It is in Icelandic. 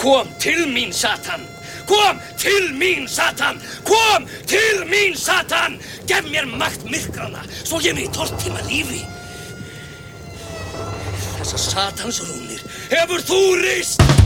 Kom til mín, Satan! Kom til mín, Satan! Kom til mín, Satan! Gef mér makt myrkrana, svo ég mig tortíma lífi. Þessar Satans rúnir hefur þú rist!